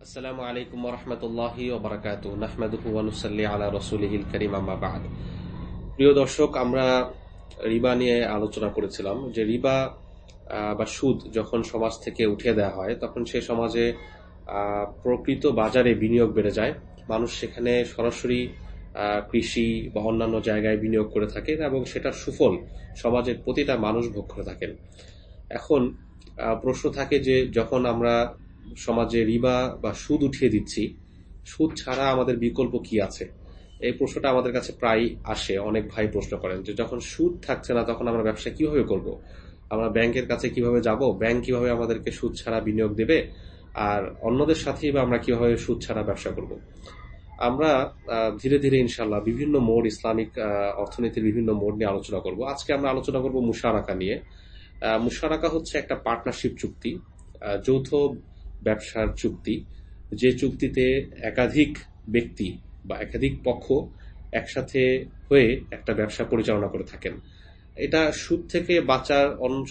আসসালামু আলাইকুম রহমতুল্লাহি ওবরাকাত নাহমাদুহু ওয়া নুসাল্লি আলা রাসূলিহিল কারীম আম্মা বাদ। প্রিয় দর্শক, আমরা রিবা নিয়ে আলোচনা করেছিলাম যে রিবা বা সুদ যখন সমাজ থেকে উঠিয়ে দেওয়া হয়, তখন সে সমাজে প্রকৃত বাজারে বিনিয়োগ বেড়ে যায়। মানুষ সেখানে সরাসরি কৃষি বা অন্যান্য জায়গায় বিনিয়োগ করে থাকেন এবং সেটার সুফল সমাজের প্রতিটা মানুষ ভোগ করে থাকেন। এখন প্রশ্ন থাকে যে যখন আমরা সমাজে রিবা বা সুদ উঠিয়ে দিচ্ছি। সুদ ছাড়া আমাদের বিকল্প কি আছে? এই প্রশ্নটা আমাদের কাছে প্রায় আসে। অনেক ভাই প্রশ্ন করেন যে, যখন সুদ থাকছে না, তখন আমরা ব্যবসা কীভাবে করব? আমরা ব্যাংকের কাছে কীভাবে যাব? ব্যাংক কীভাবে আমাদেরকে সুদ ছাড়া বিনিয়োগ দেবে? আর অন্যদের সাথেই বা আমরা কীভাবে সুদ ছাড়া ব্যবসা করব? আমরা ধীরে ধীরে ইনশাল্লাহ বিভিন্ন মোড, ইসলামিক অর্থনীতির বিভিন্ন মোড নিয়ে আলোচনা করব। আজকে আমরা আলোচনা করব মুশারাকা নিয়ে। মুশারাকা হচ্ছে একটা পার্টনারশিপ চুক্তি। যৌথ ব্যবসার চুক্তি, যে চুক্তিতে একাধিক ব্যক্তি বা একাধিক পক্ষ একসাথে হয়ে একটা ব্যবসা পরিচালনা করে থাকেন। এটা সুদ থেকে বাঁচার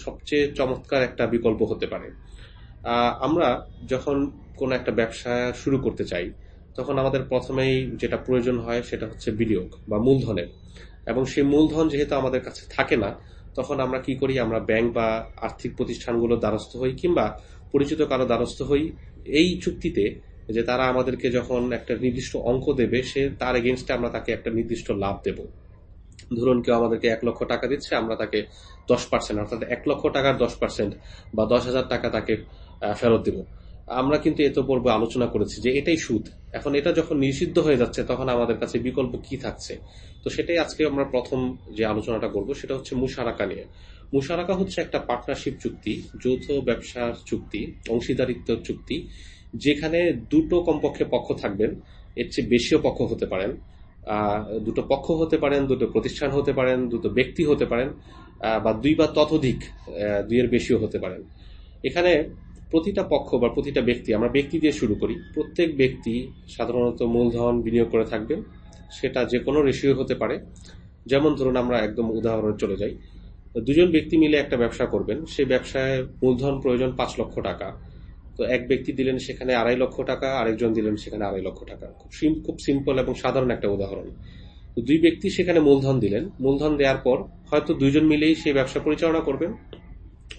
সবচেয়ে চমৎকার একটা বিকল্প হতে পারে। আমরা যখন কোনো একটা ব্যবসা শুরু করতে চাই, তখন আমাদের প্রথমেই যেটা প্রয়োজন হয় সেটা হচ্ছে বিনিয়োগ বা মূলধনের। এবং সেই মূলধন যেহেতু আমাদের কাছে থাকে না, তখন আমরা কি করি? আমরা ব্যাংক বা আর্থিক প্রতিষ্ঠানগুলোর দ্বারস্থ হই কিংবা পরিচিত কারও দ্বারস্থ হই, এই চুক্তিতে যে তারা আমাদেরকে যখন একটা নির্দিষ্ট অঙ্ক দেবে, সে তার এগেনস্টে আমরা তাকে একটা নির্দিষ্ট লাভ দেব। ধরুন কেউ আমাদেরকে এক লক্ষ টাকা দিচ্ছে, আমরা তাকে দশ পার্সেন্ট অর্থাৎ এক লক্ষ টাকার দশ পার্সেন্ট বা দশ হাজার টাকা তাকে ফেরত দেব। আমরা কিন্তু এত পূর্বে আলোচনা করেছি যে এটাই সুদ। এখন এটা যখন নিষিদ্ধ হয়ে যাচ্ছে, তখন আমাদের কাছে বিকল্প কি থাকছে? তো সেটাই আজকে আমরা প্রথম যে আলোচনাটা করব, সেটা হচ্ছে মুশারাকা নিয়ে। মুশারাকা হচ্ছে একটা পার্টনারশিপ চুক্তি, যৌথ ব্যবসার চুক্তি, অংশীদারিত্ব চুক্তি, যেখানে দুটো কমপক্ষে পক্ষ থাকবেন, এর চেয়ে বেশিও পক্ষ হতে পারেন। দুটো পক্ষ হতে পারেন, দুটো প্রতিষ্ঠান হতে পারেন, দুটো ব্যক্তি হতে পারেন বা দুই বা ততোধিক দুইয়ের বেশিও হতে পারেন। এখানে প্রতিটা পক্ষ বা প্রতিটা ব্যক্তি, আমরা ব্যক্তি দিয়ে শুরু করি, প্রত্যেক ব্যক্তি সাধারণত মূলধন বিনিয়োগ করে থাকবেন, সেটা যে কোনো রেশিও হতে পারে। যেমন ধরুন আমরা একদম উদাহরণে চলে যাই দুজন ব্যক্তি মিলে একটা ব্যবসা করবেন। সেই ব্যবসায় মূলধন প্রয়োজন পাঁচ লক্ষ টাকা। তো এক ব্যক্তি দিলেন সেখানে আড়াই লক্ষ টাকা, আরেকজন দিলেন সেখানে আড়াই লক্ষ টাকা। খুব খুব সিম্পল এবং সাধারণ একটা উদাহরণ। দুই ব্যক্তি সেখানে মূলধন দিলেন। মূলধন দেওয়ার পর হয়তো দুইজন মিলেই সেই ব্যবসা পরিচালনা করবেন।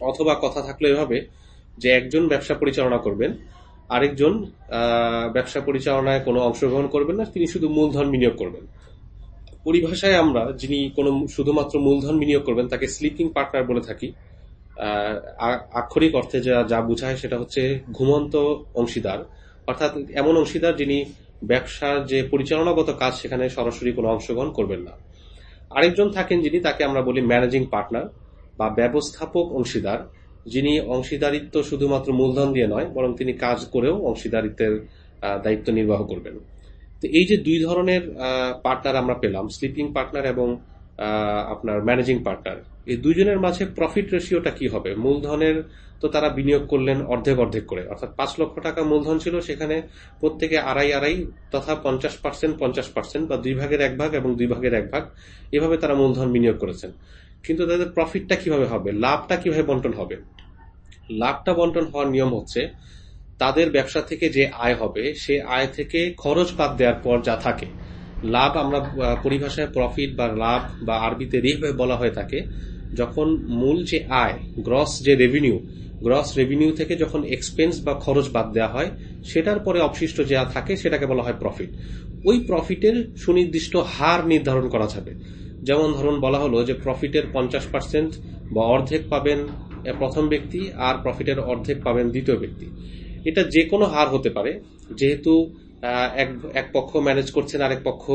অথবা কথা থাকল এভাবে যে একজন ব্যবসা পরিচালনা করবেন, আরেকজন ব্যবসা পরিচালনায় কোনো অংশগ্রহণ করবেন না, তিনি শুধু মূলধন বিনিয়োগ করবেন। পরিভাষায় আমরা, যিনি কোনো শুধুমাত্র মূলধন বিনিয়োগ করবেন, তাকে স্লিপিং পার্টনার বলে থাকি আক্ষরিক অর্থে যা যা বোঝায় সেটা হচ্ছে ঘুমন্ত অংশীদার। অর্থাৎ এমন অংশীদার যিনি ব্যবসার যে পরিচালনাগত কাজ সেখানে সরাসরি কোনো অংশগ্রহণ করবেন না। আরেকজন থাকেন যিনি, তাকে আমরা বলি ম্যানেজিং পার্টনার বা ব্যবস্থাপক অংশীদার, যিনি অংশীদারিত্ব শুধুমাত্র মূলধন দিয়ে নয়, বরং তিনি কাজ করেও অংশীদারিত্বের দায়িত্ব নির্বাহ করবেন। তো এই যে দুই ধরনের পার্টনার আমরা পেলাম স্লিপিং পার্টনার এবং আপনার ম্যানেজিং পার্টনার এই দুইজনের মাঝে প্রফিট রেশিওটা কি হবে? মূলধনের তো তারা বিনিয়োগ করলেন অর্ধেক অর্ধেক করে, অর্থাৎ পাঁচ লক্ষ টাকা মূলধন ছিল, সেখানে প্রত্যেকে আড়াই আড়াই তথা পঞ্চাশ পার্সেন্ট পঞ্চাশ পার্সেন্ট বা দুই ভাগের এক ভাগ এবং দুই ভাগের এক ভাগ এভাবে তারা মূলধন বিনিয়োগ করেছেন। কিন্তু তাদের প্রফিটটা কীভাবে হবে? লাভটা কীভাবে বন্টন হবে? লাভটা বন্টন হওয়ার নিয়ম হচ্ছে তাদের ব্যবসা থেকে যে আয় হবে, সে আয় থেকে খরচ বাদ দেওয়ার পর যা থাকে, লাভ আমরা পরিভাষায় প্রফিট বা লাভ বা আরবিতে রেভাবে বলা হয়ে থাকে, যখন মূল যে আয় গ্রস যে রেভিনিউ গ্রস রেভিনিউ থেকে যখন এক্সপেন্স বা খরচ বাদ দেওয়া হয়, সেটার পরে অবশিষ্ট যা থাকে সেটাকে বলা হয় প্রফিট ওই প্রফিটের সুনির্দিষ্ট হার নির্ধারণ করা যাবে। যেমন ধরুন বলা হলো যে প্রফিটের পঞ্চাশ পার্সেন্ট বা অর্ধেক পাবেন প্রথম ব্যক্তি আর প্রফিটের অর্ধেক পাবেন দ্বিতীয় ব্যক্তি। এটা যে কোনো হার হতে পারে। যেহেতু এক এক পক্ষ ম্যানেজ করছেন, আরেক পক্ষ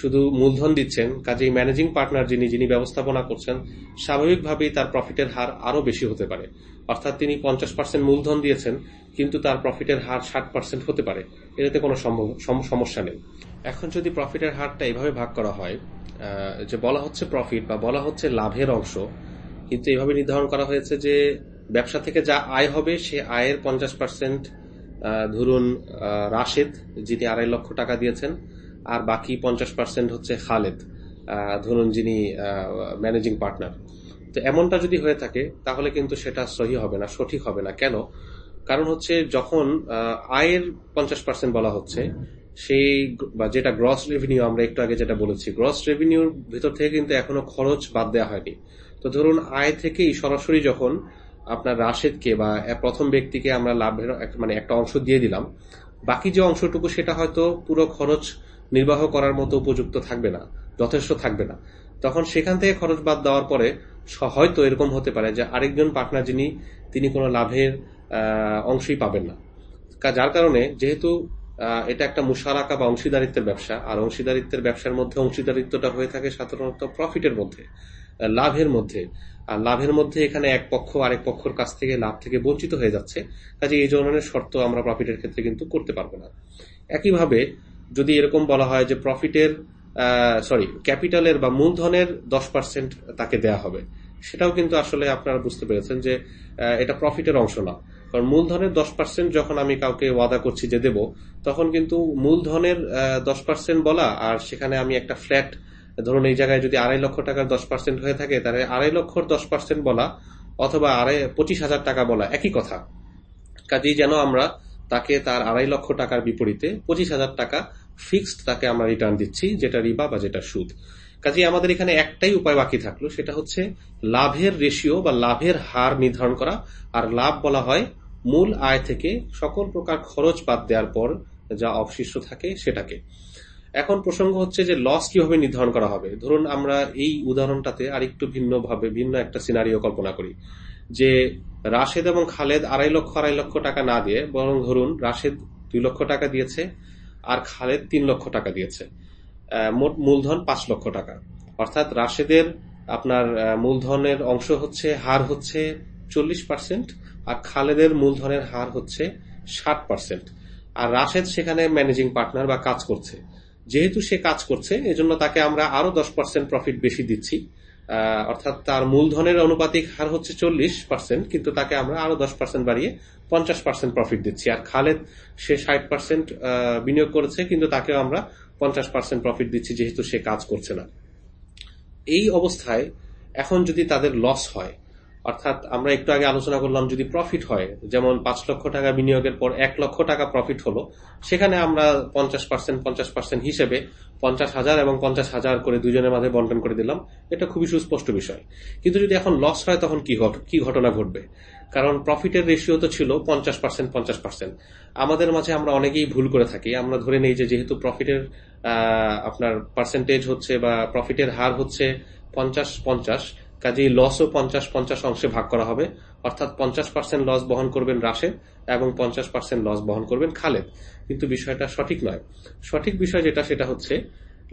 শুধু মূলধন দিচ্ছেন, কাজেই ম্যানেজিং পার্টনার যিনি যিনি ব্যবস্থাপনা করছেন, স্বাভাবিকভাবেই তার প্রফিটের হার আরও বেশি হতে পারে। অর্থাৎ তিনি পঞ্চাশ পার্সেন্ট মূলধন দিয়েছেন, কিন্তু তার প্রফিটের হার ষাট পার্সেন্ট হতে পারে। এটাতে কোনো সমস্যা নেই। এখন যদি প্রফিটের হারটা এভাবে ভাগ করা হয় যে বলা হচ্ছে প্রফিট বা বলা হচ্ছে লাভের অংশ, কিন্তু এভাবে নির্ধারণ করা হয়েছে যে ব্যবসা থেকে যা আয় হবে, সে আয়ের পঞ্চাশ পার্সেন্ট ধরুন রাশেদ, যিনি আড়াই লক্ষ টাকা দিয়েছেন, আর বাকি পঞ্চাশ পার্সেন্ট হচ্ছে খালেদ ধরুন যিনি ম্যানেজিং পার্টনার তো এমনটা যদি হয়ে থাকে, তাহলে কিন্তু সেটা সহি হবে না, সঠিক হবে না। কেন? কারণ হচ্ছে যখন আয়ের পঞ্চাশ পার্সেন্ট বলা হচ্ছে, সেই বা যেটা গ্রস রেভিনিউ আমরা একটু আগে যেটা বলেছি গ্রস রেভিনিউর ভিতর থেকে কিন্তু এখনও খরচ বাদ দেওয়া হয়নি। তো ধরুন, আয় থেকেই সরাসরি যখন আপনার রাশেদকে বা প্রথম ব্যক্তিকে আমরা লাভের মানে একটা অংশ দিয়ে দিলাম। বাকি যে অংশটুকু সেটা হয়তো পুরো খরচ নির্বাহ করার মতো উপযুক্ত থাকবে না, যথেষ্ট থাকবে না। তখন সেখান থেকে খরচ বাদ দেওয়ার পরে হয়তো এরকম হতে পারে যে আরেকজন পার্টনার যিনি, তিনি কোনো লাভের অংশই পাবেন না। যার কারণে যেহেতু এটা একটা মুশারাকা বা অংশীদারিত্বের ব্যবসা, আর অংশীদারিত্বের ব্যবসার মধ্যে অংশীদারিত্বটা হয়ে থাকে সাধারণত প্রফিটের মধ্যে লাভের মধ্যে। লাভের মধ্যে এখানে এক পক্ষ আরেক পক্ষের কাছ থেকে লাভ থেকে বঞ্চিত হয়ে যাচ্ছে। কাজে এই ধরনের শর্ত আমরা প্রফিটের ক্ষেত্রে কিন্তু করতে পারব না। একইভাবে যদি এরকম বলা হয় যে প্রফিটের সরি ক্যাপিটালের বা মূলধনের দশ পার্সেন্ট তাকে দেয়া হবে, সেটাও কিন্তু আসলে আপনারা বুঝতে পেরেছেন যে এটা প্রফিটের অংশ না। কারণ মূলধনের দশ পার্সেন্ট যখন আমি কাউকে ওয়াদা করছি যে দেব, তখন কিন্তু মূলধনের দশ পার্সেন্ট বলা আর সেখানে আমি একটা ফ্ল্যাট ধরুন এই জায়গায় যদি আড়াই লক্ষ টাকার দশ পার্সেন্ট হয়ে থাকে, তাহলে আড়াই লক্ষর দশ পার্সেন্ট বলা অথবা আড়াই, পঁচিশ হাজার টাকা বলা একই কথা। কাজেই যেন আমরা তাকে তার আড়াই লক্ষ টাকার বিপরীতে পঁচিশ হাজার টাকা ফিক্সড তাকে আমরা রিটার্ন দিচ্ছি, যেটা রিবা বা যেটা সুদ। কাজে আমাদের এখানে একটাই উপায় বাকি থাকল, সেটা হচ্ছে লাভের রেশিও বা লাভের হার নির্ধারণ করা, আর লাভ বলা হয় মূল আয় থেকে সকল প্রকার খরচ বাদ দেওয়ার পর যা অবশিষ্ট থাকে সেটাকে। এখন প্রসঙ্গ হচ্ছে যে লস কীভাবে নির্ধারণ করা হবে? ধরুন আমরা এই উদাহরণটাতে আরেকটু ভিন্নভাবে, ভিন্ন একটা সিনারিও কল্পনা করি। যে রাশেদ এবং খালেদ আড়াই লক্ষ আড়াই লক্ষ টাকা না দিয়ে, বরং ধরুন রাশেদ দুই লক্ষ টাকা দিয়েছে আর খালেদ তিন লক্ষ টাকা দিয়েছে। মোট মূলধন পাঁচ লক্ষ টাকা। অর্থাৎ রাশেদের আপনার মূলধনের অংশ হচ্ছে, হার হচ্ছে চল্লিশ পার্সেন্ট আর খালেদের মূলধনের হার হচ্ছে ষাট পার্সেন্ট। আর রাশেদ সেখানে ম্যানেজিং পার্টনার বা কাজ করছে। যেহেতু সে কাজ করছে, এজন্য তাকে আমরা আরও দশ পার্সেন্ট প্রফিট বেশি দিচ্ছি। অর্থাৎ তার মূলধনের অনুপাতিক হার হচ্ছে চল্লিশ পার্সেন্ট কিন্তু তাকে আমরা আরও দশ পার্সেন্ট বাড়িয়ে পঞ্চাশ পার্সেন্ট প্রফিট দিচ্ছি। আর খালেদ, সে ষাট পার্সেন্ট বিনিয়োগ করেছে, কিন্তু তাকেও আমরা পঞ্চাশ পার্সেন্ট প্রফিট দিচ্ছি, যেহেতু সে কাজ করছে না। এই অবস্থায় এখন যদি তাদের লস হয় অর্থাৎ আমরা একটু আগে আলোচনা করলাম যদি প্রফিট হয়, যেমন পাঁচ লক্ষ টাকা বিনিয়োগের পর এক লক্ষ টাকা প্রফিট হলো, সেখানে আমরা পঞ্চাশ পার্সেন্ট পঞ্চাশ পার্সেন্ট হিসেবে পঞ্চাশ হাজার এবং পঞ্চাশ হাজার করে দুজনের মাঝে বন্টন করে দিলাম। এটা খুবই সুস্পষ্ট বিষয়। কিন্তু যদি এখন লস হয়, তখন কি কি ঘটনা ঘটবে? কারণ প্রফিটের রেশিও তো ছিল পঞ্চাশ পার্সেন্ট পঞ্চাশ পার্সেন্ট আমাদের মাঝে আমরা অনেকেই ভুল করে থাকি। আমরা ধরে নেই যে যেহেতু প্রফিটের আপনার পার্সেন্টেজ হচ্ছে বা প্রফিটের হার হচ্ছে পঞ্চাশ পঞ্চাশ কাজেই লসও পঞ্চাশ পঞ্চাশ অংশে ভাগ করা হবে। অর্থাৎ পঞ্চাশ পার্সেন্ট লস বহন করবেন রাশেদ এবং পঞ্চাশ পার্সেন্ট লস বহন করবেন খালেদ। কিন্তু বিষয়টা সঠিক নয়। সঠিক বিষয় যেটা, সেটা হচ্ছে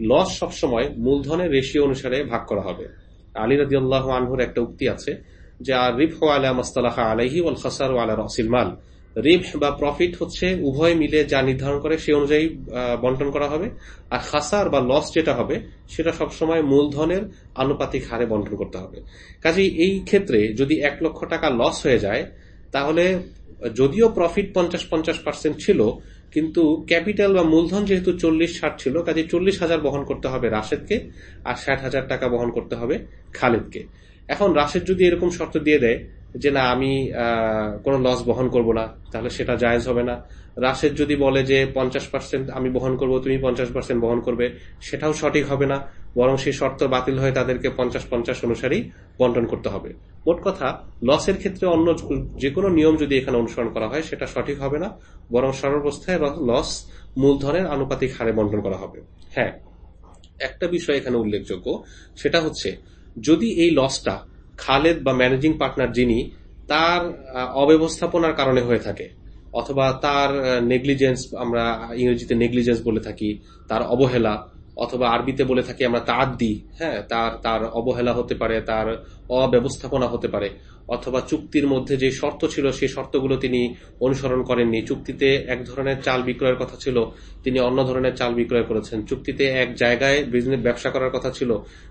লস সবসময় মূলধনের রেশিও অনুসারে ভাগ করা হবে। আলী রাজি আল্লাহ আনহুর একটা উক্তি আছে যে আর রিফ আলা মাস্তালাহা আলাইহি ওয়াল খাসার আলা রসিল মাল। রিফ বা প্রফিট হচ্ছে উভয় মিলে যা নির্ধারণ করে সে অনুযায়ী বন্টন করা হবে। আর খাসার বা লস যেটা হবে, সেটা সবসময় মূলধনের আনুপাতিক হারে বন্টন করতে হবে। কাজেই এই ক্ষেত্রে যদি এক লক্ষ টাকা লস হয়ে যায়, তাহলে যদিও প্রফিট পঞ্চাশ পঞ্চাশ পার্সেন্ট ছিল, কিন্তু ক্যাপিটাল বা মূলধন যেহেতু চল্লিশ ষাট ছিল কাজে চল্লিশ হাজার বহন করতে হবে রাশেদকে আর ষাট হাজার টাকা বহন করতে হবে খালিদকে। এখন রাশেদ যদি এরকম শর্ত দিয়ে দেয় যে না, আমি কোনো লস বহন করব না, তাহলে সেটা জায়েজ হবে না। রাশেদ যদি বলে যে পঞ্চাশ পার্সেন্ট আমি বহন করব, তুমি পঞ্চাশ পার্সেন্ট বহন করবে, সেটাও সঠিক হবে না। বরং সেই শর্ত বাতিল হয়ে তাদেরকে পঞ্চাশ পঞ্চাশ অনুসারেই বন্টন করতে হবে। মোট কথা লসের ক্ষেত্রে অন্য যে কোনো নিয়ম যদি এখানে অনুসরণ করা হয়, সেটা সঠিক হবে না। বরং সর্বাবস্থায় লস মূলধনের আনুপাতিক হারে বন্টন করা হবে। হ্যাঁ একটা বিষয় এখানে উল্লেখযোগ্য, সেটা হচ্ছে, যদি এই লসটা খালেদ বা ম্যানেজিং পার্টনার যিনি, তার অব্যবস্থাপনার কারণে হয়ে থাকে। অথবা তার নেগলিজেন্স আমরা ইংরেজিতে নেগলিজেন্স বলে থাকি, তার অবহেলা, অথবা আরবিতে বলে থাকি আমরা তার দি হ্যাঁ তার তার অবহেলা হতে পারে, তার অব্যবস্থাপনা হতে পারে। অথবা চুক্তির মধ্যে যে শর্ত ছিল সেই শর্তগুলো তিনি অনুসরণ করেননি। চুক্তিতে এক ধরনের চাল বিক্রয়ের কথা ছিল, তিনি অন্য ধরনের চাল বিক্রয় করেছেন। চুক্তিতে এক জায়গায় বিজনেস ব্যবসা করার কথা ছিল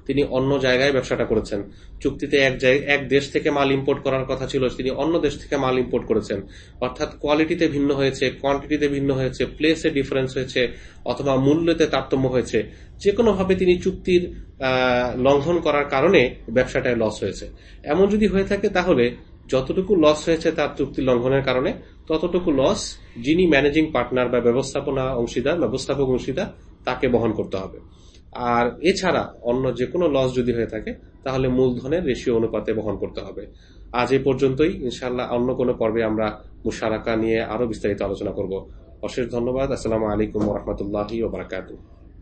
তিনি অন্য জায়গায় ব্যবসাটা করেছেন। চুক্তিতে এক এক দেশ থেকে মাল ইম্পোর্ট করার কথা ছিল, তিনি অন্য দেশ থেকে মাল ইম্পোর্ট করেছেন। অর্থাৎ কোয়ালিটিতে ভিন্ন হয়েছে কোয়ান্টিটিতে ভিন্ন হয়েছে প্লেসে ডিফারেন্স হয়েছে, অথবা মূল্যতে তারতম্য হয়েছে। যে কোনোভাবে তিনি চুক্তির লঙ্ঘন করার কারণে ব্যবসাটায় লস হয়েছে। এমন যদি হয়ে থাকে তাহলে যতটুকু লস হয়েছে তার চুক্তি লঙ্ঘনের কারণে, ততটুকু লস যিনি ম্যানেজিং পার্টনার বা ব্যবস্থাপনা অংশীদার, ব্যবস্থাপক অংশীদার, তাকে বহন করতে হবে। আর এছাড়া অন্য যে কোনো লস যদি হয়ে থাকে, তাহলে মূলধনের রেশিও অনুপাতে বহন করতে হবে। আজ এই পর্যন্তই। ইনশাল্লাহ অন্য কোনো পর্বে আমরা মুশারাকা নিয়ে আরও বিস্তারিত আলোচনা করব। অশেষ ধন্যবাদ। আসসালামু আলাইকুম রহমতুল্লাহি ওবরাকাতু